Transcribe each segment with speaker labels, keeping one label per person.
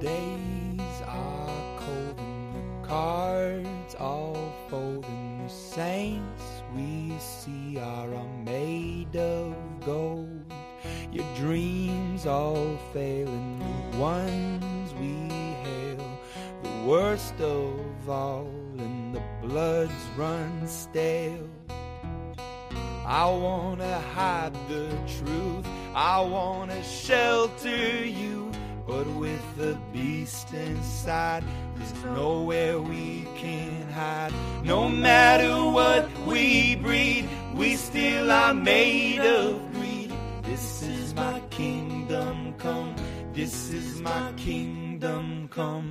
Speaker 1: days are cold and the cards all fold and the saints we see are all made of gold. Your dreams all fail and the ones we hail, the worst of all, and the bloods run stale. I wanna hide the truth, I wanna shelter you, but with the beast inside, there's nowhere we can hide. No matter what we breed, we still are made of greed. This is my kingdom come, this is my kingdom come.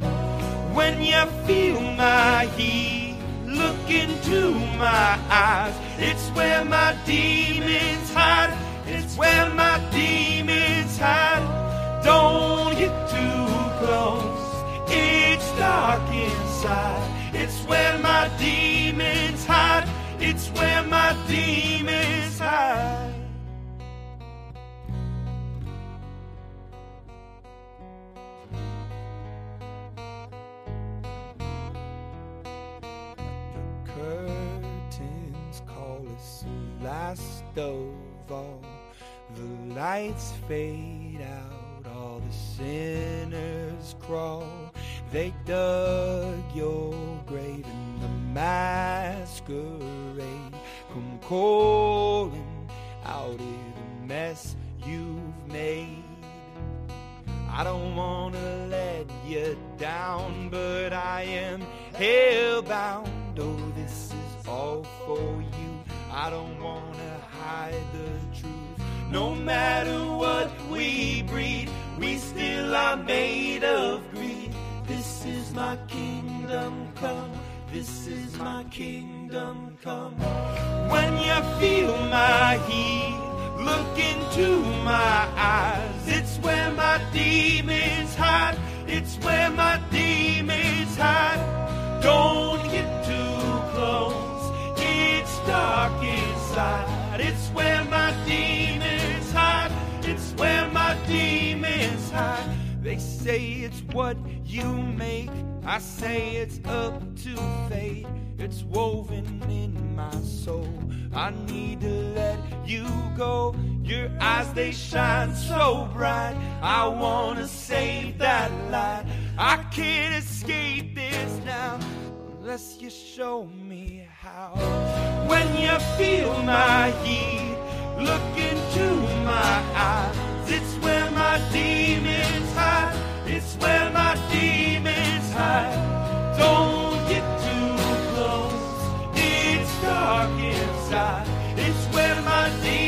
Speaker 1: When you feel my heat, look into my eyes. It's where my demons hide. It's where inside. It's where my demons hide. It's where my demons hide. The curtains call us last of all. The lights fade out, all the sinners crawl. They dug your grave in the masquerade. Come calling out of the mess you've made. I don't wanna let you down, but I am hellbound. Oh, this is all for you. I don't wanna hide the truth. No matter my kingdom come. This is my kingdom come. When you feel my heat, look into my eyes. It's where my demons say it's what you make. I say it's up to fate. It's woven in my soul. I need to let you go. Your eyes, they shine so bright. I wanna save that light. I can't escape this now unless you show me how. When you feel my heat, look It's where my deep